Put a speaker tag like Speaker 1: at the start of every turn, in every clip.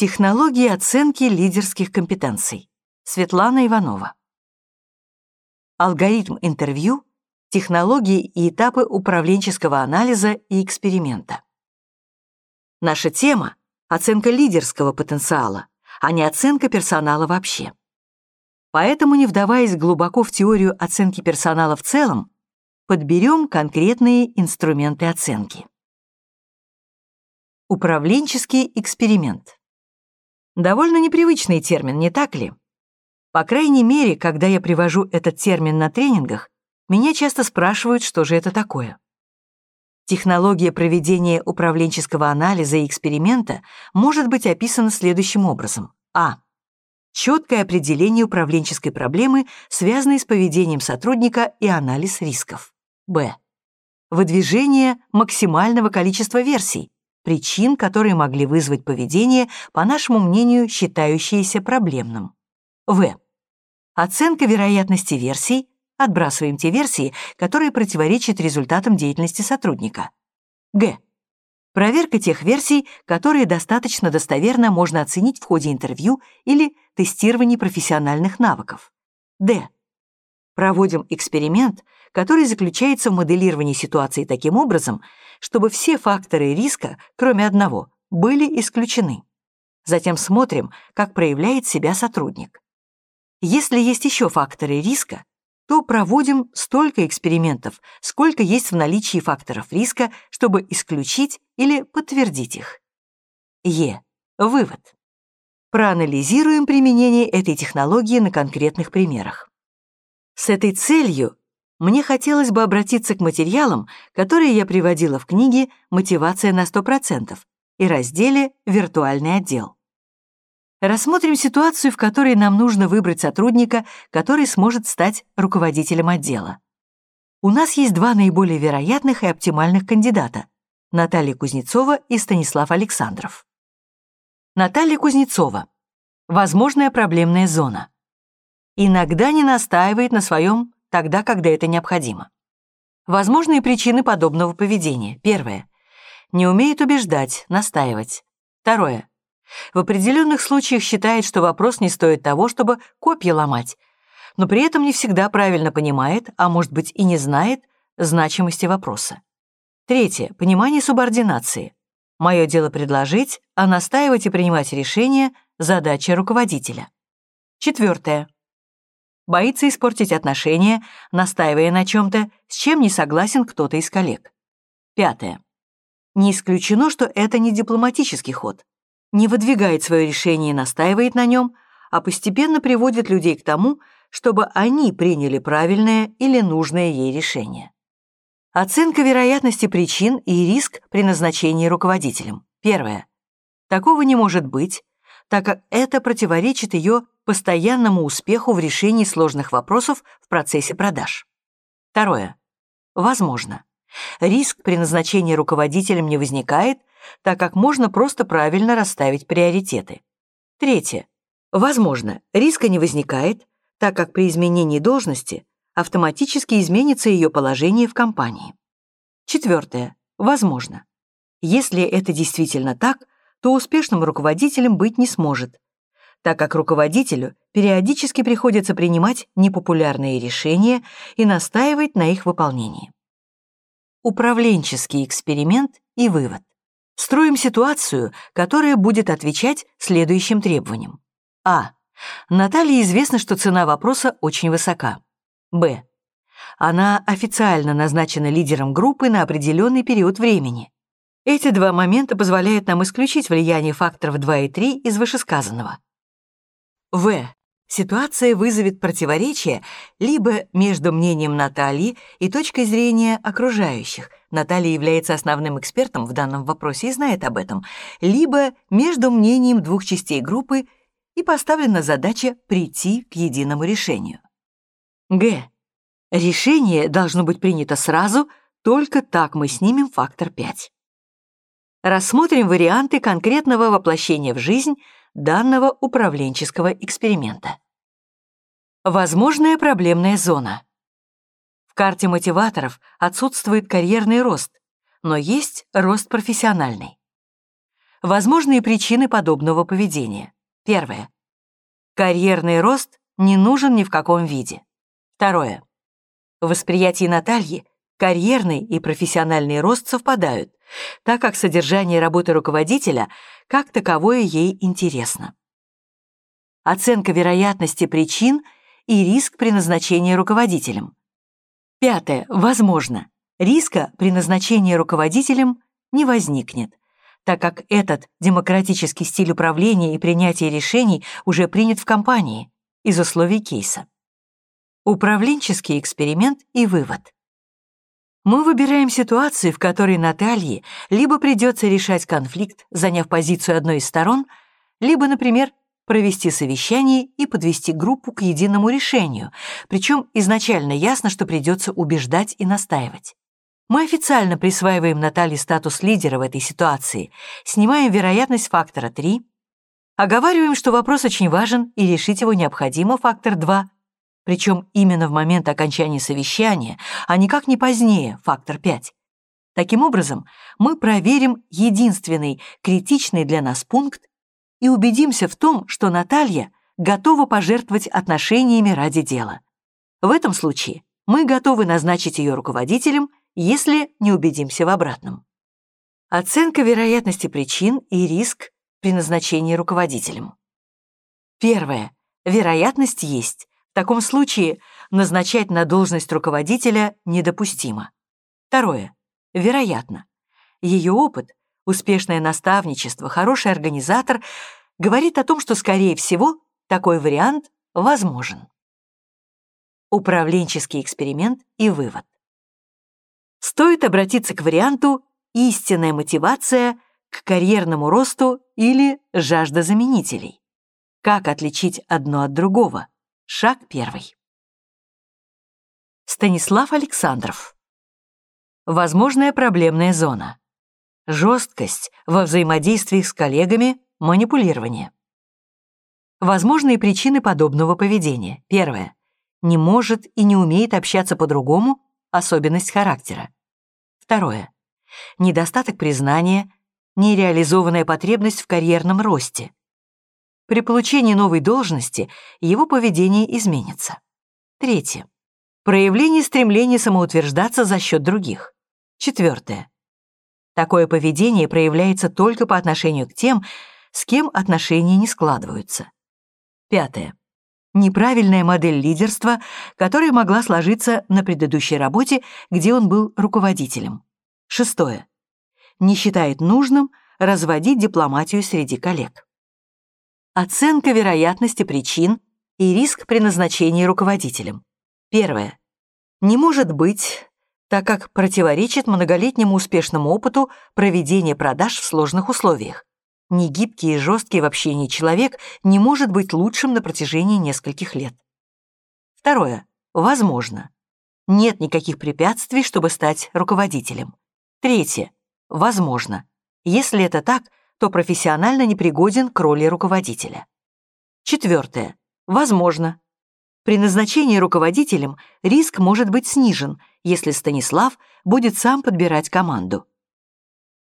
Speaker 1: Технологии оценки лидерских компетенций. Светлана Иванова. Алгоритм интервью, технологии и этапы управленческого анализа и эксперимента. Наша тема — оценка лидерского потенциала, а не оценка персонала вообще. Поэтому, не вдаваясь глубоко в теорию оценки персонала в целом, подберем конкретные инструменты оценки. Управленческий эксперимент. Довольно непривычный термин, не так ли? По крайней мере, когда я привожу этот термин на тренингах, меня часто спрашивают, что же это такое. Технология проведения управленческого анализа и эксперимента может быть описана следующим образом. А. Четкое определение управленческой проблемы, связанной с поведением сотрудника и анализ рисков. Б. Выдвижение максимального количества версий, причин, которые могли вызвать поведение, по нашему мнению, считающееся проблемным. В. Оценка вероятности версий, отбрасываем те версии, которые противоречат результатам деятельности сотрудника. Г. Проверка тех версий, которые достаточно достоверно можно оценить в ходе интервью или тестирования профессиональных навыков. Д. Проводим эксперимент, который заключается в моделировании ситуации таким образом, чтобы все факторы риска, кроме одного, были исключены. Затем смотрим, как проявляет себя сотрудник. Если есть еще факторы риска, то проводим столько экспериментов, сколько есть в наличии факторов риска, чтобы исключить или подтвердить их. Е. Вывод. Проанализируем применение этой технологии на конкретных примерах. С этой целью мне хотелось бы обратиться к материалам, которые я приводила в книге «Мотивация на 100%» и разделе «Виртуальный отдел». Рассмотрим ситуацию, в которой нам нужно выбрать сотрудника, который сможет стать руководителем отдела. У нас есть два наиболее вероятных и оптимальных кандидата — Наталья Кузнецова и Станислав Александров. Наталья Кузнецова. Возможная проблемная зона. Иногда не настаивает на своем тогда, когда это необходимо. Возможные причины подобного поведения. Первое. Не умеет убеждать, настаивать. Второе. В определенных случаях считает, что вопрос не стоит того, чтобы копья ломать, но при этом не всегда правильно понимает, а может быть и не знает, значимости вопроса. Третье. Понимание субординации. Мое дело предложить, а настаивать и принимать решения — задача руководителя. Четвертое боится испортить отношения, настаивая на чем-то, с чем не согласен кто-то из коллег. Пятое. Не исключено, что это не дипломатический ход. Не выдвигает свое решение и настаивает на нем, а постепенно приводит людей к тому, чтобы они приняли правильное или нужное ей решение. Оценка вероятности причин и риск при назначении руководителем. Первое. Такого не может быть, так как это противоречит ее постоянному успеху в решении сложных вопросов в процессе продаж. Второе. Возможно. Риск при назначении руководителем не возникает, так как можно просто правильно расставить приоритеты. Третье. Возможно, риска не возникает, так как при изменении должности автоматически изменится ее положение в компании. Четвертое. Возможно. Если это действительно так, то успешным руководителем быть не сможет, так как руководителю периодически приходится принимать непопулярные решения и настаивать на их выполнении. Управленческий эксперимент и вывод. Строим ситуацию, которая будет отвечать следующим требованиям. А. Наталье известно, что цена вопроса очень высока. Б. Она официально назначена лидером группы на определенный период времени. Эти два момента позволяют нам исключить влияние факторов 2 и 3 из вышесказанного. В. Ситуация вызовет противоречие либо между мнением Натальи и точкой зрения окружающих, Наталья является основным экспертом в данном вопросе и знает об этом, либо между мнением двух частей группы и поставлена задача прийти к единому решению. Г. Решение должно быть принято сразу, только так мы снимем фактор 5. Рассмотрим варианты конкретного воплощения в жизнь данного управленческого эксперимента. Возможная проблемная зона. В карте мотиваторов отсутствует карьерный рост, но есть рост профессиональный. Возможные причины подобного поведения. Первое. Карьерный рост не нужен ни в каком виде. Второе. В восприятии Натальи карьерный и профессиональный рост совпадают, так как содержание работы руководителя как таковое ей интересно. Оценка вероятности причин и риск при назначении руководителем. Пятое. Возможно. Риска при назначении руководителем не возникнет, так как этот демократический стиль управления и принятия решений уже принят в компании из условий кейса. Управленческий эксперимент и вывод. Мы выбираем ситуацию, в которой Наталье либо придется решать конфликт, заняв позицию одной из сторон, либо, например, провести совещание и подвести группу к единому решению, причем изначально ясно, что придется убеждать и настаивать. Мы официально присваиваем Наталье статус лидера в этой ситуации, снимаем вероятность фактора 3, оговариваем, что вопрос очень важен и решить его необходимо фактор 2, причем именно в момент окончания совещания, а никак не позднее, фактор 5. Таким образом, мы проверим единственный критичный для нас пункт и убедимся в том, что Наталья готова пожертвовать отношениями ради дела. В этом случае мы готовы назначить ее руководителем, если не убедимся в обратном. Оценка вероятности причин и риск при назначении руководителем. Первое. Вероятность есть. Таком случае назначать на должность руководителя недопустимо. Второе. Вероятно. Ее опыт успешное наставничество, хороший организатор говорит о том, что, скорее всего, такой вариант возможен. Управленческий эксперимент и вывод. Стоит обратиться к варианту «истинная мотивация к карьерному росту» или «жажда заменителей». Как отличить одно от другого? Шаг первый. Станислав Александров. Возможная проблемная зона жесткость во взаимодействии с коллегами, манипулирование. Возможные причины подобного поведения. Первое. Не может и не умеет общаться по-другому, особенность характера. Второе. Недостаток признания, нереализованная потребность в карьерном росте. При получении новой должности его поведение изменится. Третье. Проявление стремления самоутверждаться за счет других. Четвертое. Такое поведение проявляется только по отношению к тем, с кем отношения не складываются. Пятое. Неправильная модель лидерства, которая могла сложиться на предыдущей работе, где он был руководителем. Шестое. Не считает нужным разводить дипломатию среди коллег. Оценка вероятности причин и риск при назначении руководителем. Первое. Не может быть так как противоречит многолетнему успешному опыту проведения продаж в сложных условиях. Негибкий и жесткий в общении человек не может быть лучшим на протяжении нескольких лет. Второе. Возможно. Нет никаких препятствий, чтобы стать руководителем. Третье. Возможно. Если это так, то профессионально непригоден к роли руководителя. Четвертое. Возможно. При назначении руководителем риск может быть снижен, если Станислав будет сам подбирать команду.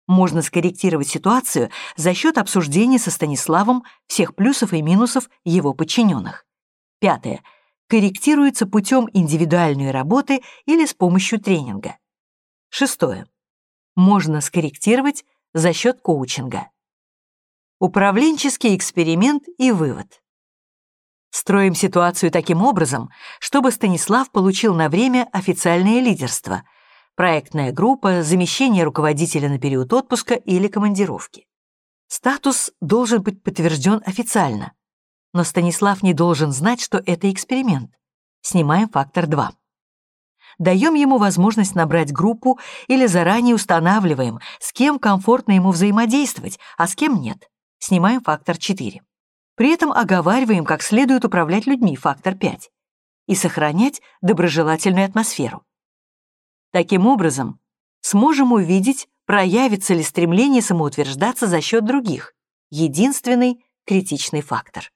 Speaker 1: Можно скорректировать ситуацию за счет обсуждения со Станиславом всех плюсов и минусов его подчиненных. Пятое. Корректируется путем индивидуальной работы или с помощью тренинга. Шестое. Можно скорректировать за счет коучинга. Управленческий эксперимент и вывод. Строим ситуацию таким образом, чтобы Станислав получил на время официальное лидерство, проектная группа, замещение руководителя на период отпуска или командировки. Статус должен быть подтвержден официально, но Станислав не должен знать, что это эксперимент. Снимаем фактор 2. Даем ему возможность набрать группу или заранее устанавливаем, с кем комфортно ему взаимодействовать, а с кем нет. Снимаем фактор 4. При этом оговариваем, как следует управлять людьми, фактор 5, и сохранять доброжелательную атмосферу. Таким образом, сможем увидеть, проявится ли стремление самоутверждаться за счет других, единственный критичный фактор.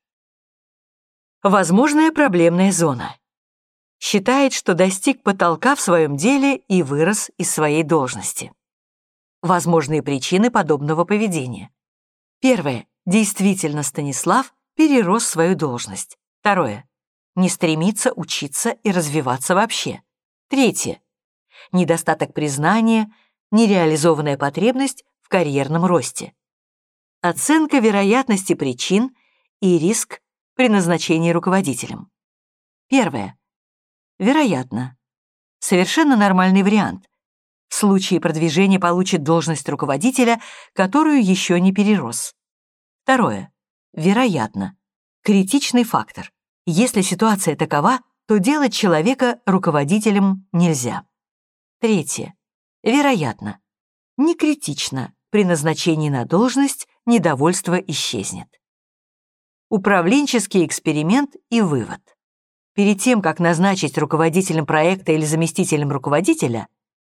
Speaker 1: Возможная проблемная зона. Считает, что достиг потолка в своем деле и вырос из своей должности. Возможные причины подобного поведения. Первое. Действительно, Станислав перерос свою должность. Второе. Не стремится учиться и развиваться вообще. Третье. Недостаток признания, нереализованная потребность в карьерном росте. Оценка вероятности причин и риск при назначении руководителем. Первое. Вероятно. Совершенно нормальный вариант. В случае продвижения получит должность руководителя, которую еще не перерос. Второе. Вероятно. Критичный фактор. Если ситуация такова, то делать человека руководителем нельзя. Третье. Вероятно. Не критично. При назначении на должность недовольство исчезнет. Управленческий эксперимент и вывод. Перед тем, как назначить руководителем проекта или заместителем руководителя,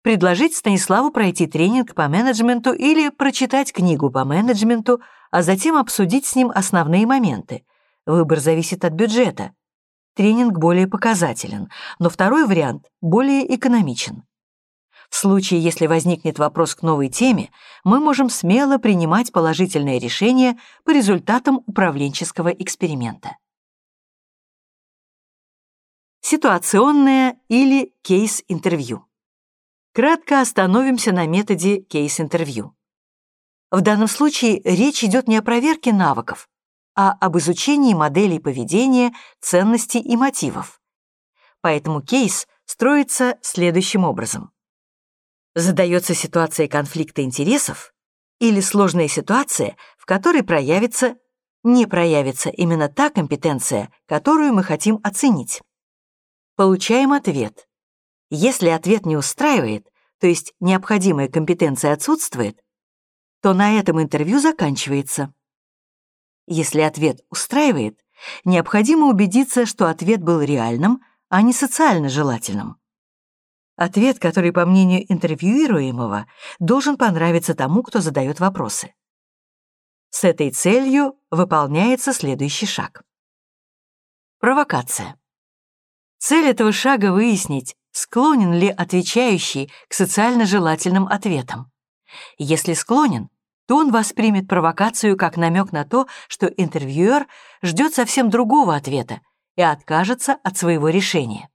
Speaker 1: предложить Станиславу пройти тренинг по менеджменту или прочитать книгу по менеджменту, а затем обсудить с ним основные моменты. Выбор зависит от бюджета. Тренинг более показателен, но второй вариант более экономичен. В случае, если возникнет вопрос к новой теме, мы можем смело принимать положительное решение по результатам управленческого эксперимента. Ситуационное или кейс-интервью. Кратко остановимся на методе кейс-интервью. В данном случае речь идет не о проверке навыков, а об изучении моделей поведения, ценностей и мотивов. Поэтому кейс строится следующим образом. Задается ситуация конфликта интересов или сложная ситуация, в которой проявится, не проявится именно та компетенция, которую мы хотим оценить. Получаем ответ. Если ответ не устраивает, то есть необходимая компетенция отсутствует, то на этом интервью заканчивается. Если ответ устраивает, необходимо убедиться, что ответ был реальным, а не социально желательным. Ответ, который, по мнению интервьюируемого, должен понравиться тому, кто задает вопросы. С этой целью выполняется следующий шаг. Провокация. Цель этого шага выяснить, склонен ли отвечающий к социально желательным ответам. Если склонен, то он воспримет провокацию как намек на то, что интервьюер ждет совсем другого ответа и откажется от своего решения.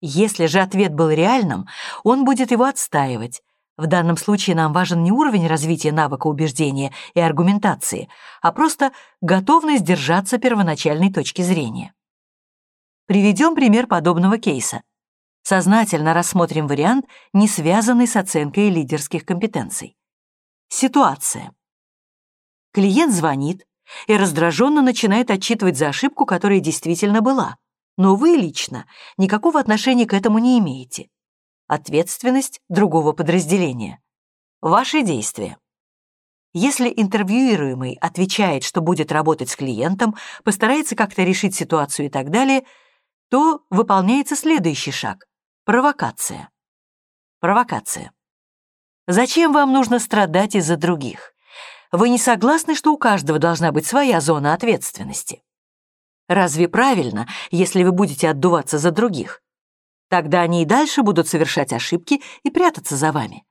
Speaker 1: Если же ответ был реальным, он будет его отстаивать. В данном случае нам важен не уровень развития навыка убеждения и аргументации, а просто готовность держаться первоначальной точки зрения. Приведем пример подобного кейса сознательно рассмотрим вариант, не связанный с оценкой лидерских компетенций. Ситуация. Клиент звонит и раздраженно начинает отчитывать за ошибку, которая действительно была, но вы лично никакого отношения к этому не имеете. Ответственность другого подразделения. Ваши действия. Если интервьюируемый отвечает, что будет работать с клиентом, постарается как-то решить ситуацию и так далее, то выполняется следующий шаг. Провокация. Провокация. Зачем вам нужно страдать из-за других? Вы не согласны, что у каждого должна быть своя зона ответственности? Разве правильно, если вы будете отдуваться за других? Тогда они и дальше будут совершать ошибки и прятаться за вами.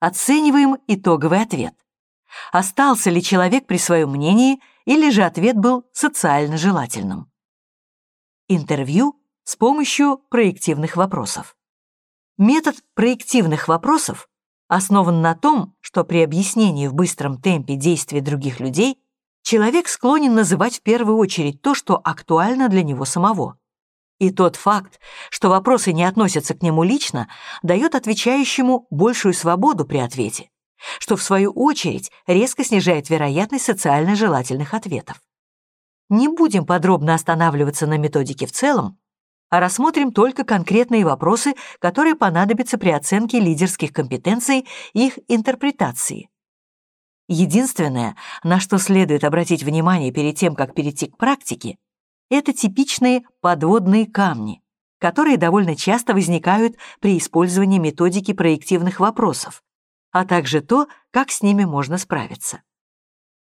Speaker 1: Оцениваем итоговый ответ. Остался ли человек при своем мнении, или же ответ был социально желательным? Интервью с помощью проективных вопросов. Метод проективных вопросов основан на том, что при объяснении в быстром темпе действий других людей человек склонен называть в первую очередь то, что актуально для него самого. И тот факт, что вопросы не относятся к нему лично, дает отвечающему большую свободу при ответе, что в свою очередь резко снижает вероятность социально желательных ответов. Не будем подробно останавливаться на методике в целом, а рассмотрим только конкретные вопросы, которые понадобятся при оценке лидерских компетенций и их интерпретации. Единственное, на что следует обратить внимание перед тем, как перейти к практике, это типичные подводные камни, которые довольно часто возникают при использовании методики проективных вопросов, а также то, как с ними можно справиться.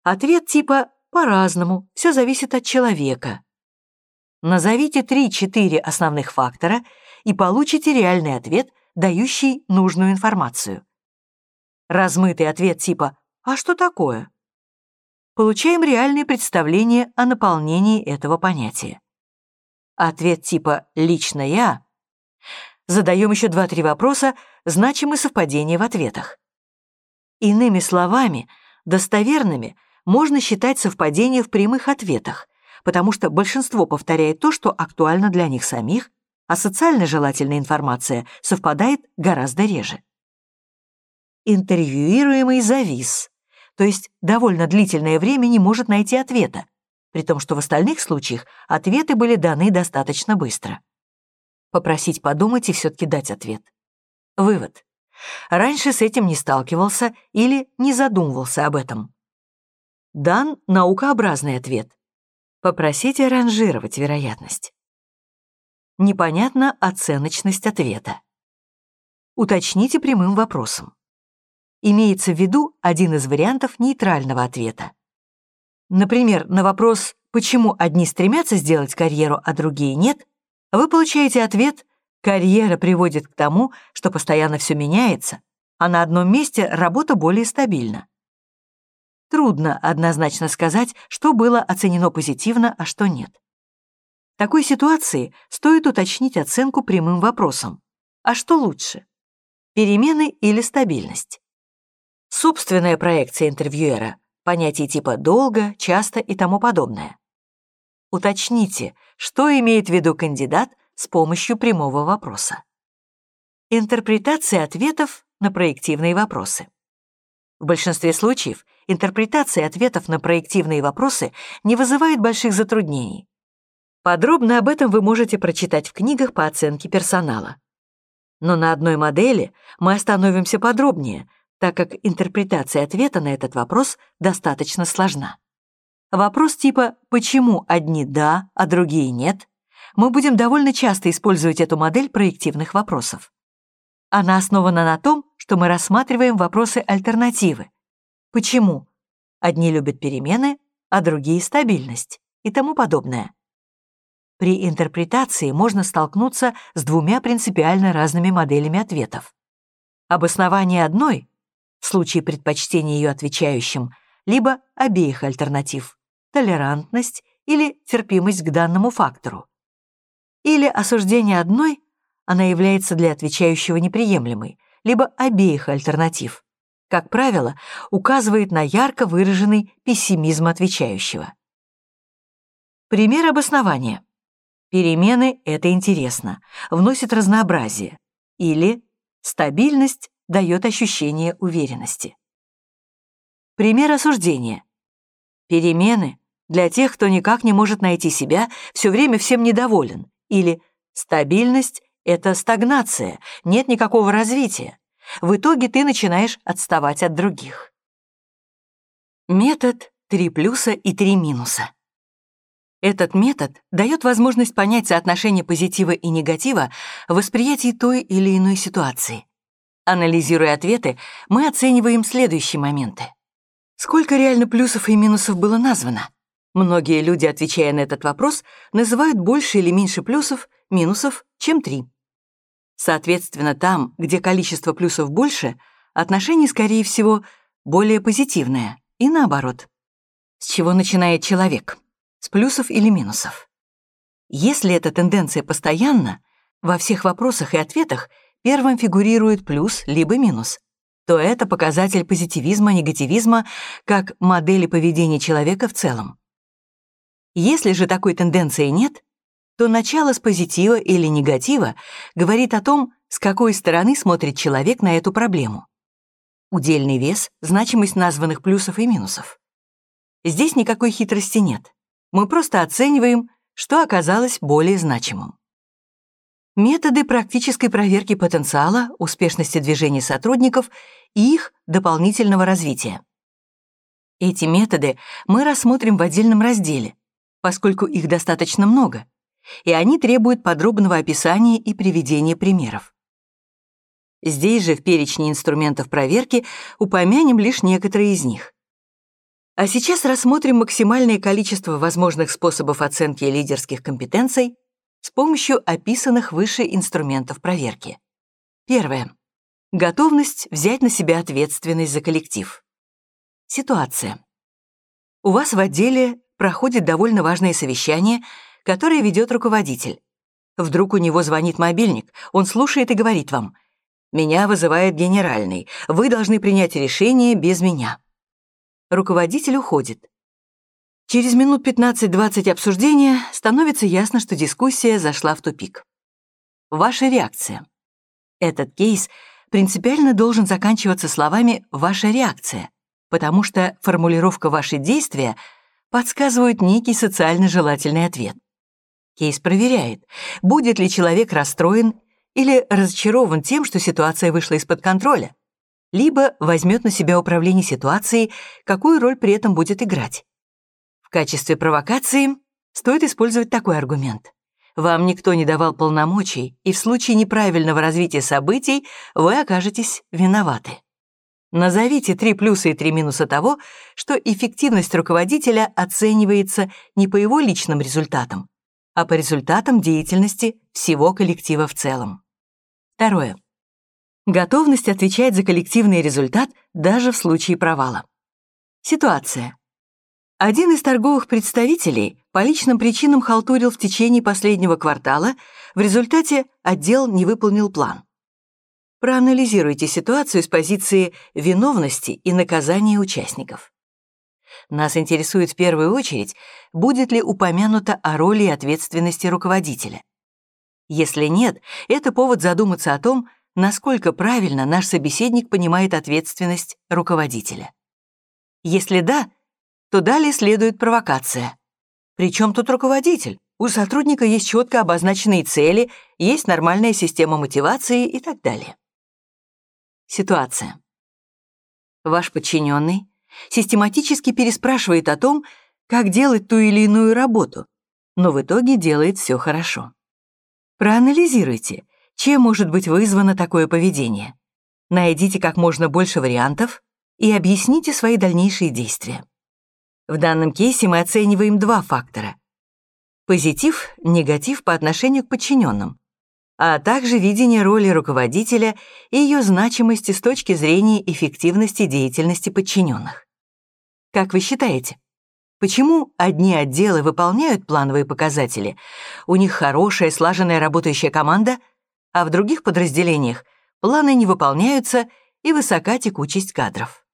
Speaker 1: Ответ типа «по-разному, все зависит от человека», Назовите 3-4 основных фактора и получите реальный ответ, дающий нужную информацию. Размытый ответ типа «А что такое?» получаем реальное представление о наполнении этого понятия. Ответ типа «лично я» задаем еще два-три вопроса, значимы совпадения в ответах. Иными словами, достоверными можно считать совпадения в прямых ответах, потому что большинство повторяет то, что актуально для них самих, а социально желательная информация совпадает гораздо реже. Интервьюируемый завис, то есть довольно длительное время не может найти ответа, при том, что в остальных случаях ответы были даны достаточно быстро. Попросить подумать и все-таки дать ответ. Вывод. Раньше с этим не сталкивался или не задумывался об этом. Дан наукообразный ответ. Попросите ранжировать вероятность. Непонятна оценочность ответа. Уточните прямым вопросом. Имеется в виду один из вариантов нейтрального ответа. Например, на вопрос «почему одни стремятся сделать карьеру, а другие нет?» вы получаете ответ Карьера приводит к тому, что постоянно все меняется, а на одном месте работа более стабильна. Трудно однозначно сказать, что было оценено позитивно, а что нет. В такой ситуации стоит уточнить оценку прямым вопросом. А что лучше? Перемены или стабильность? Собственная проекция интервьюера, понятия типа «долго», «часто» и тому подобное. Уточните, что имеет в виду кандидат с помощью прямого вопроса. Интерпретация ответов на проективные вопросы. В большинстве случаев интерпретация ответов на проективные вопросы не вызывает больших затруднений. Подробно об этом вы можете прочитать в книгах по оценке персонала. Но на одной модели мы остановимся подробнее, так как интерпретация ответа на этот вопрос достаточно сложна. Вопрос типа «почему одни да, а другие нет?» мы будем довольно часто использовать эту модель проективных вопросов. Она основана на том, что мы рассматриваем вопросы альтернативы. Почему? Одни любят перемены, а другие — стабильность и тому подобное. При интерпретации можно столкнуться с двумя принципиально разными моделями ответов. Обоснование одной, в случае предпочтения ее отвечающим, либо обеих альтернатив — толерантность или терпимость к данному фактору или осуждение одной, она является для отвечающего неприемлемой, либо обеих альтернатив. Как правило, указывает на ярко выраженный пессимизм отвечающего. Пример обоснования. Перемены — это интересно, вносит разнообразие. Или стабильность дает ощущение уверенности. Пример осуждения. Перемены для тех, кто никак не может найти себя, все время всем недоволен или стабильность — это стагнация, нет никакого развития. В итоге ты начинаешь отставать от других. Метод 3 плюса и 3 минуса. Этот метод дает возможность понять соотношение позитива и негатива в восприятии той или иной ситуации. Анализируя ответы, мы оцениваем следующие моменты. Сколько реально плюсов и минусов было названо? Многие люди, отвечая на этот вопрос, называют больше или меньше плюсов, минусов, чем три. Соответственно, там, где количество плюсов больше, отношение, скорее всего, более позитивное, и наоборот. С чего начинает человек? С плюсов или минусов? Если эта тенденция постоянна, во всех вопросах и ответах первым фигурирует плюс либо минус, то это показатель позитивизма, негативизма как модели поведения человека в целом. Если же такой тенденции нет, то начало с позитива или негатива говорит о том, с какой стороны смотрит человек на эту проблему. Удельный вес — значимость названных плюсов и минусов. Здесь никакой хитрости нет. Мы просто оцениваем, что оказалось более значимым. Методы практической проверки потенциала, успешности движения сотрудников и их дополнительного развития. Эти методы мы рассмотрим в отдельном разделе, поскольку их достаточно много, и они требуют подробного описания и приведения примеров. Здесь же в перечне инструментов проверки упомянем лишь некоторые из них. А сейчас рассмотрим максимальное количество возможных способов оценки лидерских компетенций с помощью описанных выше инструментов проверки. Первое. Готовность взять на себя ответственность за коллектив. Ситуация. У вас в отделе проходит довольно важное совещание, которое ведет руководитель. Вдруг у него звонит мобильник, он слушает и говорит вам, «Меня вызывает генеральный, вы должны принять решение без меня». Руководитель уходит. Через минут 15-20 обсуждения становится ясно, что дискуссия зашла в тупик. Ваша реакция. Этот кейс принципиально должен заканчиваться словами «ваша реакция», потому что формулировка «ваши действия» подсказывает некий социально желательный ответ. Кейс проверяет, будет ли человек расстроен или разочарован тем, что ситуация вышла из-под контроля, либо возьмет на себя управление ситуацией, какую роль при этом будет играть. В качестве провокации стоит использовать такой аргумент. Вам никто не давал полномочий, и в случае неправильного развития событий вы окажетесь виноваты. Назовите три плюса и три минуса того, что эффективность руководителя оценивается не по его личным результатам, а по результатам деятельности всего коллектива в целом. Второе. Готовность отвечать за коллективный результат даже в случае провала. Ситуация. Один из торговых представителей по личным причинам халтурил в течение последнего квартала, в результате отдел не выполнил план. Проанализируйте ситуацию с позиции виновности и наказания участников. Нас интересует в первую очередь, будет ли упомянуто о роли и ответственности руководителя. Если нет, это повод задуматься о том, насколько правильно наш собеседник понимает ответственность руководителя. Если да, то далее следует провокация. Причем тут руководитель? У сотрудника есть четко обозначенные цели, есть нормальная система мотивации и так далее. Ситуация. Ваш подчиненный систематически переспрашивает о том, как делать ту или иную работу, но в итоге делает все хорошо. Проанализируйте, чем может быть вызвано такое поведение. Найдите как можно больше вариантов и объясните свои дальнейшие действия. В данном кейсе мы оцениваем два фактора. Позитив, негатив по отношению к подчиненным, а также видение роли руководителя и ее значимости с точки зрения эффективности деятельности подчиненных. Как вы считаете, почему одни отделы выполняют плановые показатели, у них хорошая слаженная работающая команда, а в других подразделениях планы не выполняются и высока текучесть кадров?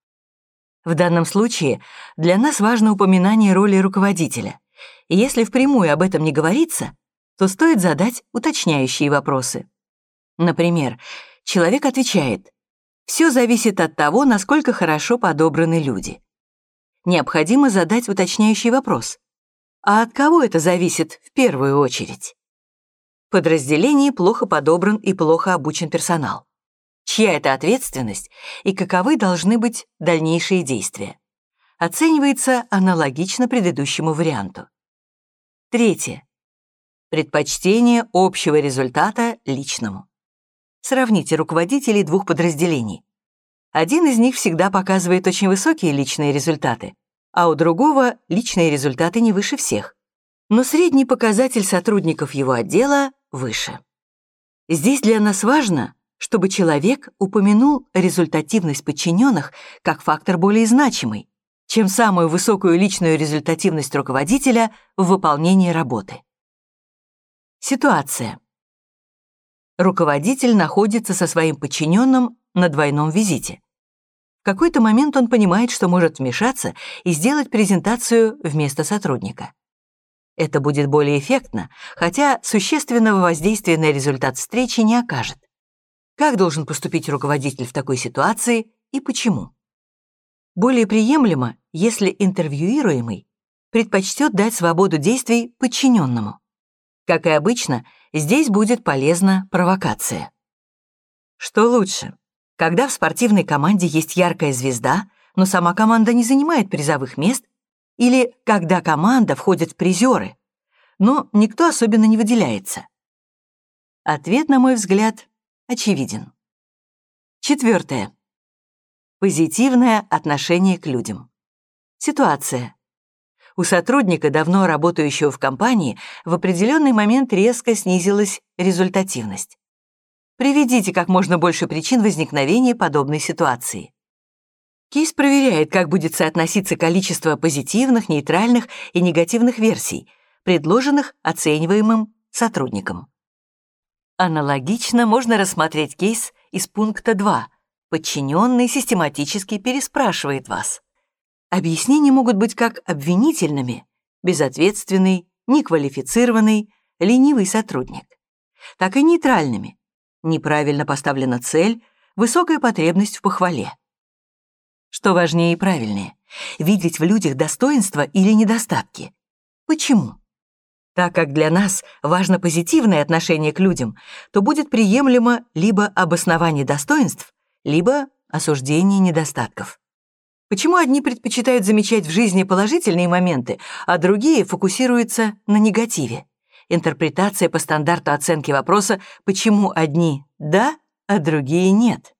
Speaker 1: В данном случае для нас важно упоминание роли руководителя. И если впрямую об этом не говорится, то стоит задать уточняющие вопросы. Например, человек отвечает «Все зависит от того, насколько хорошо подобраны люди». Необходимо задать уточняющий вопрос. А от кого это зависит в первую очередь? Подразделении плохо подобран и плохо обучен персонал. Чья это ответственность и каковы должны быть дальнейшие действия? Оценивается аналогично предыдущему варианту. Третье. Предпочтение общего результата личному. Сравните руководителей двух подразделений. Один из них всегда показывает очень высокие личные результаты, а у другого личные результаты не выше всех. Но средний показатель сотрудников его отдела выше. Здесь для нас важно, чтобы человек упомянул результативность подчиненных как фактор более значимый, чем самую высокую личную результативность руководителя в выполнении работы. Ситуация. Руководитель находится со своим подчиненным на двойном визите. В какой-то момент он понимает, что может вмешаться и сделать презентацию вместо сотрудника. Это будет более эффектно, хотя существенного воздействия на результат встречи не окажет. Как должен поступить руководитель в такой ситуации и почему? Более приемлемо, если интервьюируемый предпочтет дать свободу действий подчиненному. Как и обычно, здесь будет полезна провокация. Что лучше, когда в спортивной команде есть яркая звезда, но сама команда не занимает призовых мест, или когда команда входит в призеры, но никто особенно не выделяется? Ответ, на мой взгляд, очевиден. Четвертое. Позитивное отношение к людям. Ситуация. У сотрудника, давно работающего в компании, в определенный момент резко снизилась результативность. Приведите как можно больше причин возникновения подобной ситуации. Кейс проверяет, как будет соотноситься количество позитивных, нейтральных и негативных версий, предложенных оцениваемым сотрудникам. Аналогично можно рассмотреть кейс из пункта 2. Подчиненный систематически переспрашивает вас. Объяснения могут быть как обвинительными, безответственный, неквалифицированный, ленивый сотрудник, так и нейтральными, неправильно поставлена цель, высокая потребность в похвале. Что важнее и правильнее, видеть в людях достоинства или недостатки. Почему? Так как для нас важно позитивное отношение к людям, то будет приемлемо либо обоснование достоинств, либо осуждение недостатков. Почему одни предпочитают замечать в жизни положительные моменты, а другие фокусируются на негативе? Интерпретация по стандарту оценки вопроса «почему одни «да», а другие «нет».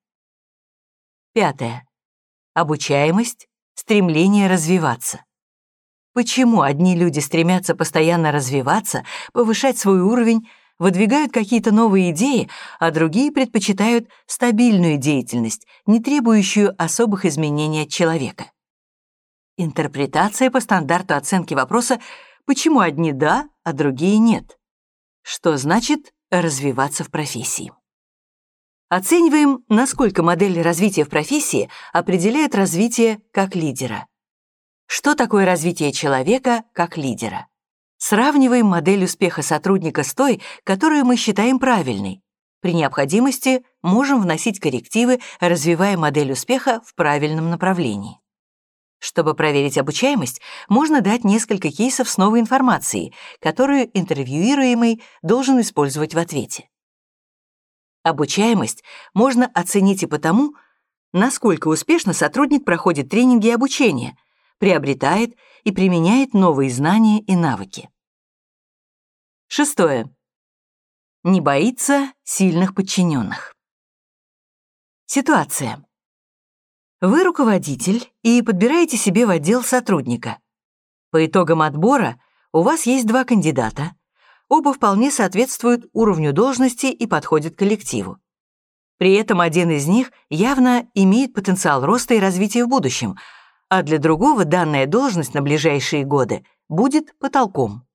Speaker 1: Пятое. Обучаемость, стремление развиваться. Почему одни люди стремятся постоянно развиваться, повышать свой уровень, выдвигают какие-то новые идеи, а другие предпочитают стабильную деятельность, не требующую особых изменений от человека? Интерпретация по стандарту оценки вопроса «почему одни «да», а другие «нет»?» Что значит развиваться в профессии? Оцениваем, насколько модель развития в профессии определяет развитие как лидера. Что такое развитие человека как лидера? Сравниваем модель успеха сотрудника с той, которую мы считаем правильной. При необходимости можем вносить коррективы, развивая модель успеха в правильном направлении. Чтобы проверить обучаемость, можно дать несколько кейсов с новой информацией, которую интервьюируемый должен использовать в ответе. Обучаемость можно оценить и потому, насколько успешно сотрудник проходит тренинги и обучение, приобретает и применяет новые знания и навыки. Шестое. Не боится сильных подчиненных. Ситуация. Вы руководитель и подбираете себе в отдел сотрудника. По итогам отбора у вас есть два кандидата. Оба вполне соответствуют уровню должности и подходят коллективу. При этом один из них явно имеет потенциал роста и развития в будущем, а для другого данная должность на ближайшие годы будет потолком.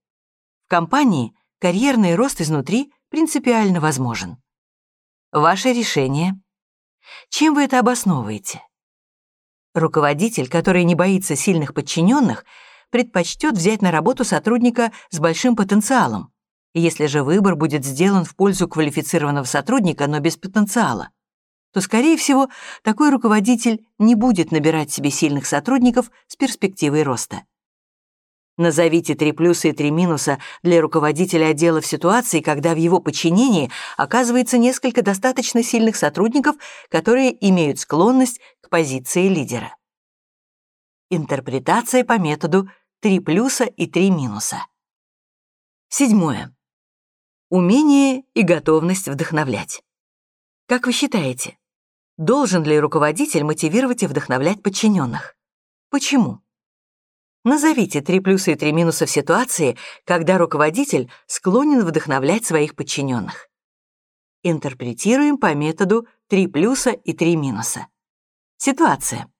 Speaker 1: В компании карьерный рост изнутри принципиально возможен. Ваше решение. Чем вы это обосновываете? Руководитель, который не боится сильных подчиненных, предпочтет взять на работу сотрудника с большим потенциалом, если же выбор будет сделан в пользу квалифицированного сотрудника, но без потенциала то, скорее всего, такой руководитель не будет набирать себе сильных сотрудников с перспективой роста. Назовите три плюса и три минуса для руководителя отдела в ситуации, когда в его подчинении оказывается несколько достаточно сильных сотрудников, которые имеют склонность к позиции лидера. Интерпретация по методу «три плюса и три минуса». Седьмое. Умение и готовность вдохновлять. Как вы считаете, должен ли руководитель мотивировать и вдохновлять подчиненных? Почему? Назовите три плюса и три минуса в ситуации, когда руководитель склонен вдохновлять своих подчиненных. Интерпретируем по методу три плюса и три минуса. Ситуация.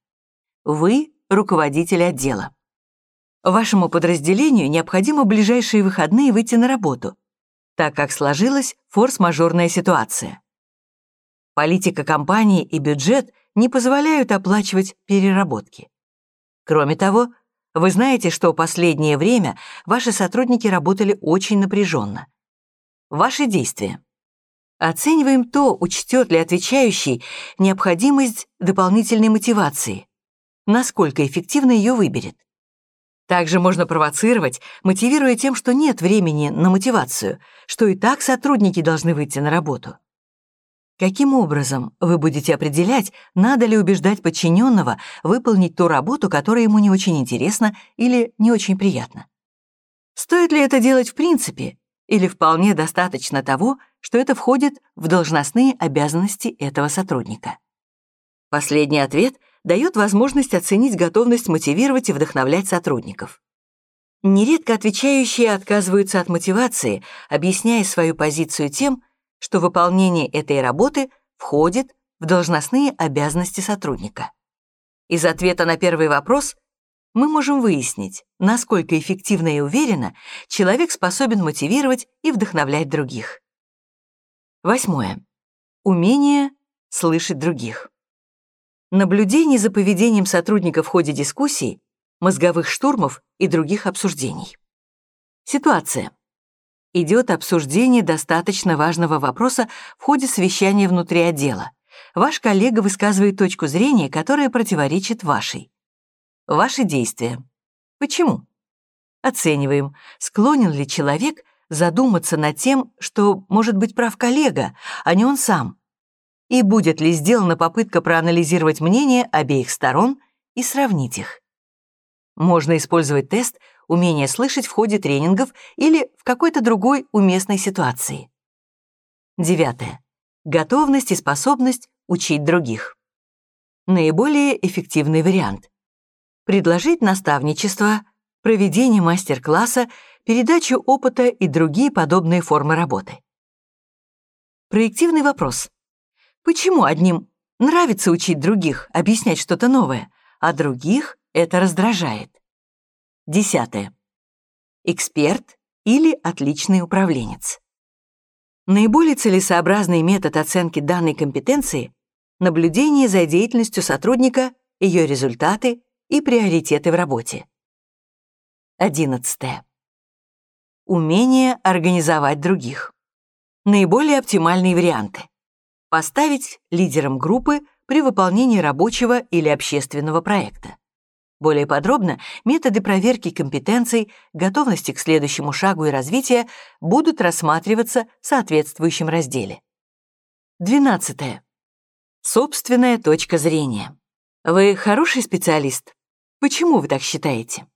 Speaker 1: Вы — руководитель отдела. Вашему подразделению необходимо ближайшие выходные выйти на работу, так как сложилась форс-мажорная ситуация. Политика компании и бюджет не позволяют оплачивать переработки. Кроме того, вы знаете, что последнее время ваши сотрудники работали очень напряженно. Ваши действия. Оцениваем то, учтет ли отвечающий необходимость дополнительной мотивации, насколько эффективно ее выберет. Также можно провоцировать, мотивируя тем, что нет времени на мотивацию, что и так сотрудники должны выйти на работу. Каким образом вы будете определять, надо ли убеждать подчиненного выполнить ту работу, которая ему не очень интересна или не очень приятна? Стоит ли это делать в принципе, или вполне достаточно того, что это входит в должностные обязанности этого сотрудника? Последний ответ дает возможность оценить готовность мотивировать и вдохновлять сотрудников. Нередко отвечающие отказываются от мотивации, объясняя свою позицию тем, что выполнение этой работы входит в должностные обязанности сотрудника. Из ответа на первый вопрос мы можем выяснить, насколько эффективно и уверенно человек способен мотивировать и вдохновлять других. Восьмое. Умение слышать других. Наблюдение за поведением сотрудника в ходе дискуссий, мозговых штурмов и других обсуждений. Ситуация. Идет обсуждение достаточно важного вопроса в ходе совещания внутри отдела. Ваш коллега высказывает точку зрения, которая противоречит вашей. Ваши действия. Почему? Оцениваем, склонен ли человек задуматься над тем, что может быть прав коллега, а не он сам. И будет ли сделана попытка проанализировать мнения обеих сторон и сравнить их. Можно использовать тест умение слышать в ходе тренингов или в какой-то другой уместной ситуации. Девятое. Готовность и способность учить других. Наиболее эффективный вариант предложить наставничество, проведение мастер-класса, передачу опыта и другие подобные формы работы. Проективный вопрос. Почему одним нравится учить других, объяснять что-то новое, а других это раздражает? Десятое. Эксперт или отличный управленец. Наиболее целесообразный метод оценки данной компетенции — наблюдение за деятельностью сотрудника, ее результаты и приоритеты в работе. 11. Умение организовать других. Наиболее оптимальные варианты. Поставить лидером группы при выполнении рабочего или общественного проекта. Более подробно методы проверки компетенций, готовности к следующему шагу и развития будут рассматриваться в соответствующем разделе. 12. Собственная точка зрения. Вы хороший специалист? Почему вы так считаете?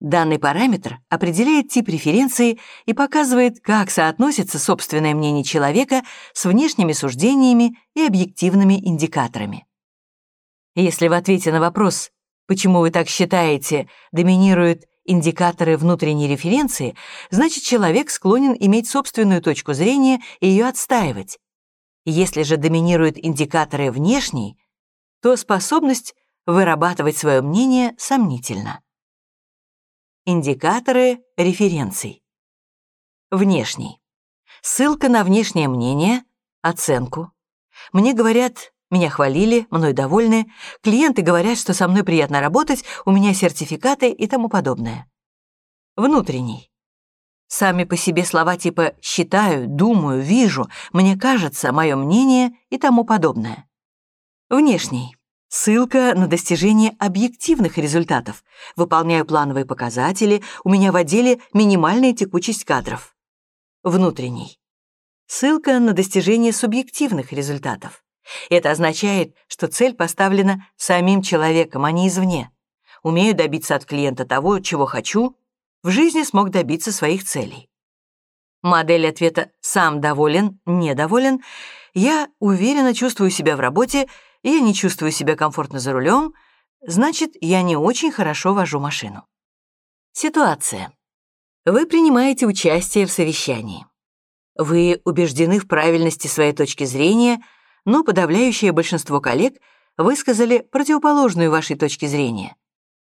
Speaker 1: Данный параметр определяет тип референции и показывает, как соотносится собственное мнение человека с внешними суждениями и объективными индикаторами. Если в ответе на вопрос «почему вы так считаете» доминируют индикаторы внутренней референции, значит, человек склонен иметь собственную точку зрения и ее отстаивать. Если же доминируют индикаторы внешней, то способность вырабатывать свое мнение сомнительно. Индикаторы референций. Внешний. Ссылка на внешнее мнение, оценку. Мне говорят, меня хвалили, мной довольны, клиенты говорят, что со мной приятно работать, у меня сертификаты и тому подобное. Внутренний. Сами по себе слова типа «считаю», «думаю», «вижу», «мне кажется», «мое мнение» и тому подобное. Внешний. Ссылка на достижение объективных результатов. Выполняю плановые показатели, у меня в отделе минимальная текучесть кадров. Внутренний. Ссылка на достижение субъективных результатов. Это означает, что цель поставлена самим человеком, а не извне. Умею добиться от клиента того, чего хочу, в жизни смог добиться своих целей. Модель ответа «сам доволен», «недоволен» я уверенно чувствую себя в работе я не чувствую себя комфортно за рулем, значит, я не очень хорошо вожу машину. Ситуация. Вы принимаете участие в совещании. Вы убеждены в правильности своей точки зрения, но подавляющее большинство коллег высказали противоположную вашей точке зрения.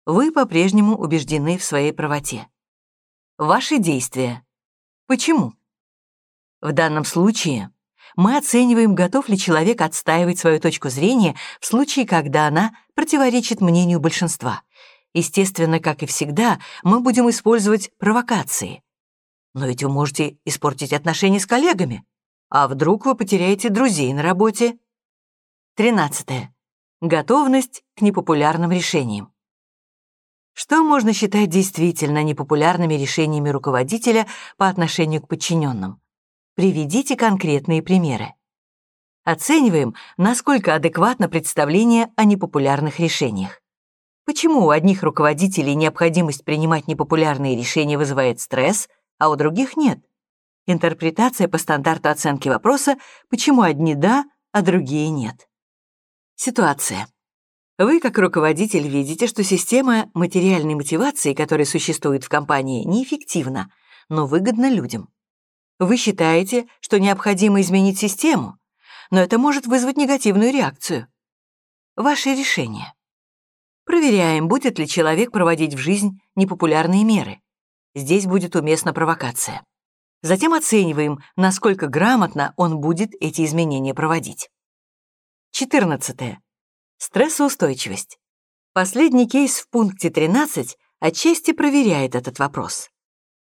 Speaker 1: Вы по-прежнему убеждены в своей правоте. Ваши действия. Почему? В данном случае мы оцениваем, готов ли человек отстаивать свою точку зрения в случае, когда она противоречит мнению большинства. Естественно, как и всегда, мы будем использовать провокации. Но ведь вы можете испортить отношения с коллегами. А вдруг вы потеряете друзей на работе? 13. Готовность к непопулярным решениям. Что можно считать действительно непопулярными решениями руководителя по отношению к подчиненным? Приведите конкретные примеры. Оцениваем, насколько адекватно представление о непопулярных решениях. Почему у одних руководителей необходимость принимать непопулярные решения вызывает стресс, а у других нет? Интерпретация по стандарту оценки вопроса «почему одни да, а другие нет?» Ситуация. Вы, как руководитель, видите, что система материальной мотивации, которая существует в компании, неэффективна, но выгодна людям. Вы считаете, что необходимо изменить систему, но это может вызвать негативную реакцию. Ваше решение. Проверяем, будет ли человек проводить в жизнь непопулярные меры. Здесь будет уместна провокация. Затем оцениваем, насколько грамотно он будет эти изменения проводить. 14. Стрессоустойчивость. Последний кейс в пункте 13 отчасти проверяет этот вопрос.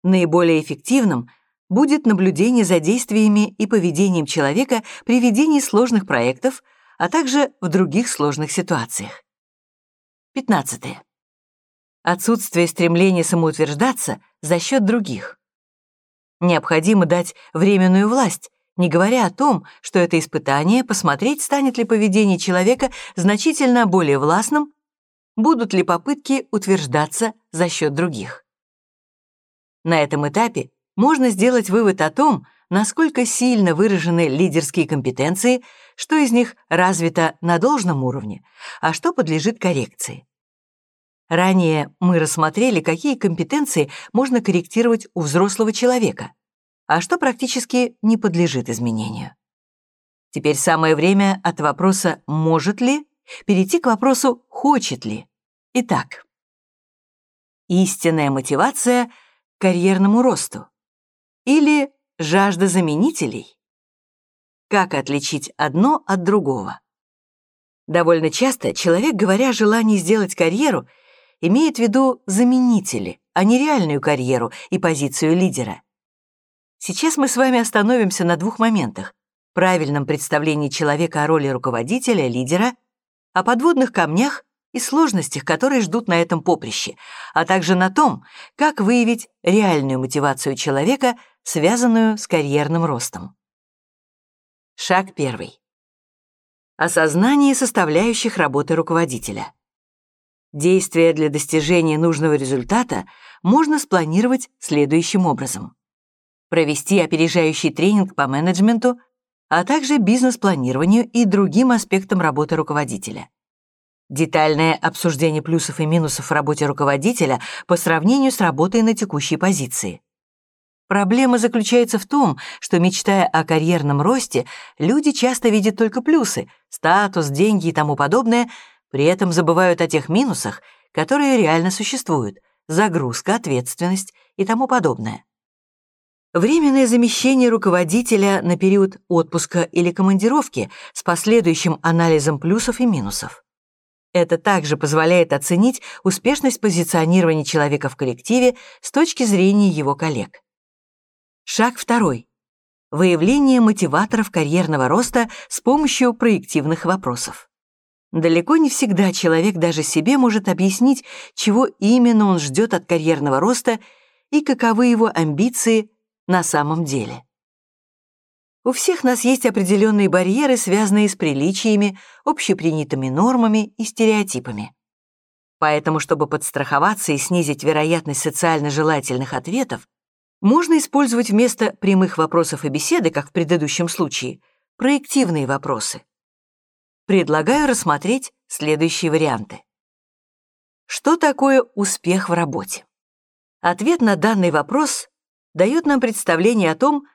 Speaker 1: Наиболее эффективным будет наблюдение за действиями и поведением человека при ведении сложных проектов, а также в других сложных ситуациях. 15. Отсутствие стремления самоутверждаться за счет других. Необходимо дать временную власть, не говоря о том, что это испытание посмотреть, станет ли поведение человека значительно более властным, будут ли попытки утверждаться за счет других. На этом этапе можно сделать вывод о том, насколько сильно выражены лидерские компетенции, что из них развито на должном уровне, а что подлежит коррекции. Ранее мы рассмотрели, какие компетенции можно корректировать у взрослого человека, а что практически не подлежит изменению. Теперь самое время от вопроса «может ли» перейти к вопросу «хочет ли». Итак, истинная мотивация к карьерному росту или жажда заменителей? Как отличить одно от другого? Довольно часто человек, говоря о желании сделать карьеру, имеет в виду заменители, а не реальную карьеру и позицию лидера. Сейчас мы с вами остановимся на двух моментах. Правильном представлении человека о роли руководителя, лидера, о подводных камнях и сложностях, которые ждут на этом поприще, а также на том, как выявить реальную мотивацию человека, связанную с карьерным ростом. Шаг первый. Осознание составляющих работы руководителя. Действия для достижения нужного результата можно спланировать следующим образом. Провести опережающий тренинг по менеджменту, а также бизнес-планированию и другим аспектам работы руководителя. Детальное обсуждение плюсов и минусов в работе руководителя по сравнению с работой на текущей позиции. Проблема заключается в том, что, мечтая о карьерном росте, люди часто видят только плюсы, статус, деньги и тому подобное, при этом забывают о тех минусах, которые реально существуют, загрузка, ответственность и тому подобное. Временное замещение руководителя на период отпуска или командировки с последующим анализом плюсов и минусов. Это также позволяет оценить успешность позиционирования человека в коллективе с точки зрения его коллег. Шаг второй. Выявление мотиваторов карьерного роста с помощью проективных вопросов. Далеко не всегда человек даже себе может объяснить, чего именно он ждет от карьерного роста и каковы его амбиции на самом деле. У всех нас есть определенные барьеры, связанные с приличиями, общепринятыми нормами и стереотипами. Поэтому, чтобы подстраховаться и снизить вероятность социально желательных ответов, можно использовать вместо прямых вопросов и беседы, как в предыдущем случае, проективные вопросы. Предлагаю рассмотреть следующие варианты. Что такое успех в работе? Ответ на данный вопрос дает нам представление о том,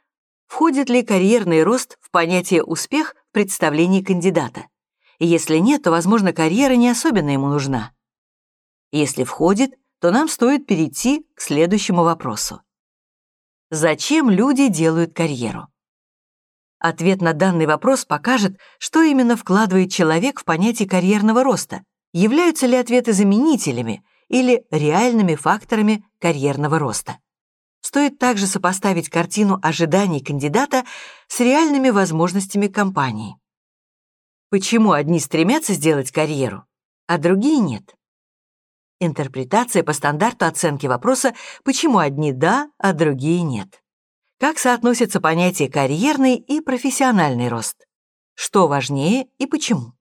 Speaker 1: Входит ли карьерный рост в понятие «успех» в представлении кандидата? если нет, то, возможно, карьера не особенно ему нужна. Если входит, то нам стоит перейти к следующему вопросу. Зачем люди делают карьеру? Ответ на данный вопрос покажет, что именно вкладывает человек в понятие карьерного роста, являются ли ответы заменителями или реальными факторами карьерного роста. Стоит также сопоставить картину ожиданий кандидата с реальными возможностями компании. Почему одни стремятся сделать карьеру, а другие нет? Интерпретация по стандарту оценки вопроса «почему одни да, а другие нет?» Как соотносятся понятия карьерный и профессиональный рост? Что важнее и почему?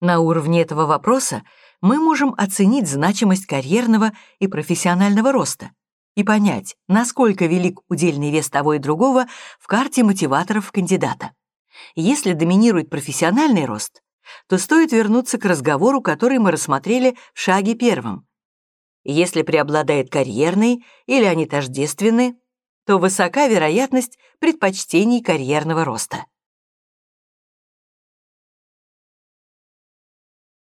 Speaker 1: На уровне этого вопроса мы можем оценить значимость карьерного и профессионального роста, и понять, насколько велик удельный вес того и другого в карте мотиваторов кандидата. Если доминирует профессиональный рост, то стоит вернуться к разговору, который мы рассмотрели в шаге первом. Если преобладает карьерный или они тождественны, то высока вероятность предпочтений карьерного роста.